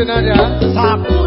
jenada. Satu.